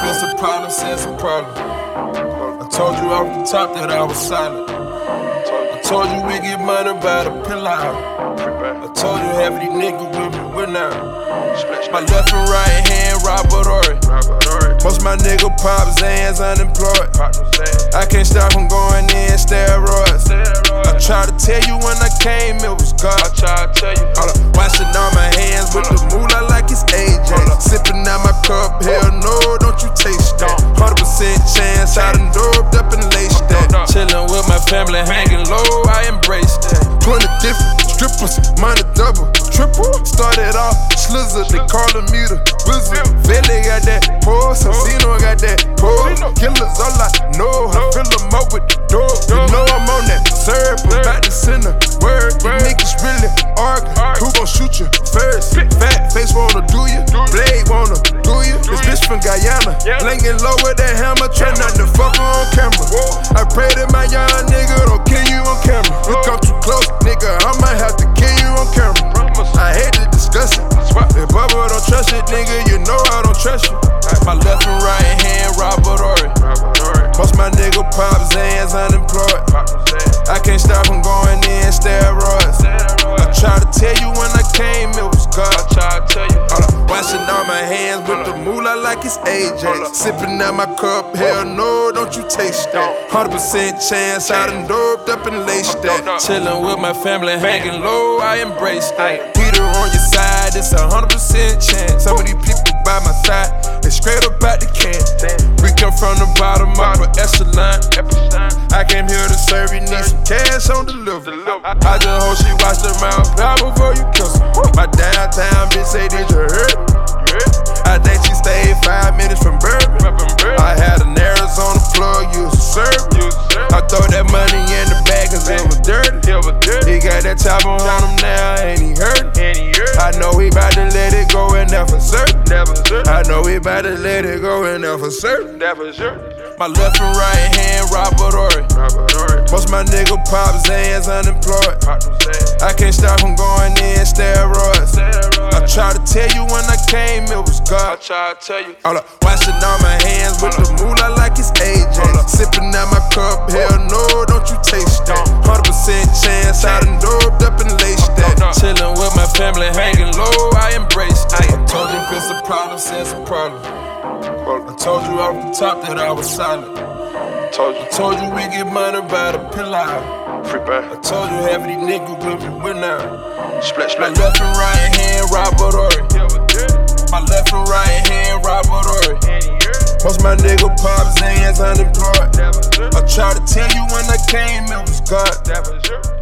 since a problem. It's a problem. I told you off the top that I was silent. I told you we get money by the pillar. I told you half these niggas with me, we're now. My left and right hand, Robert Horry. Most my nigga pop Zans unemployed. I can't stop from going in a double, triple. Started off slizzard, they callin' me the wizard. Vele got that pose, Santino got that pose. Killers all I know, I fill them up with the dope. You know I'm on that serve, about to send a word. You niggas really arguing, who gon' shoot you first? Fat face wanna do you, blade wanna do you. This bitch from Guyana, linking low nigga, you know I don't trust you. My left and right hand, Robert Horry. Most my nigga pop Zans unemployed. I can't stop from going in steroids. I tried to tell you when I came, it was God. I tried to tell you. Washing all my hands with the moolah like it's AJ. Sipping out my cup, hell no, don't you taste that. 100% chance, I done doped up and laced that. Chillin' with my family, hanging low, I embrace that. Peter on your side, it's a 100% chance. Some of these people by my side, they straight up out the can. We come from the bottom of an echelon. I came here to serve you, need some cash on delivery. I just hope she watch the mouth before you kiss her. My downtown bitch say, Did you hear plug, you. I throw that money in the bag cause it was dirty. He got that chopper on him now, and he hurt. I know he bout to let it go and never certain. I know he bout to let it go and never certain. My left and right hand, Robert Horry. Most my nigga pop Zans unemployed. I to tell you. Hold up, washing all my hands with the moolah like it's AJ. Sipping out my cup, hell no, don't you taste that. 100% chance, I done doped up and laced that. Chillin' with my family, hanging low, I embrace that. I told you if it's a problem, since a problem. I told you off the top that I was silent. Told you. I told you we get money by the bad. I told you half of these niggas with me, we're now. My split. left and right hand, Robert Horry. My left and right hand, Robert Horry. Most my nigga pop Zans unemployed. I tried to tell you when I came, it was God.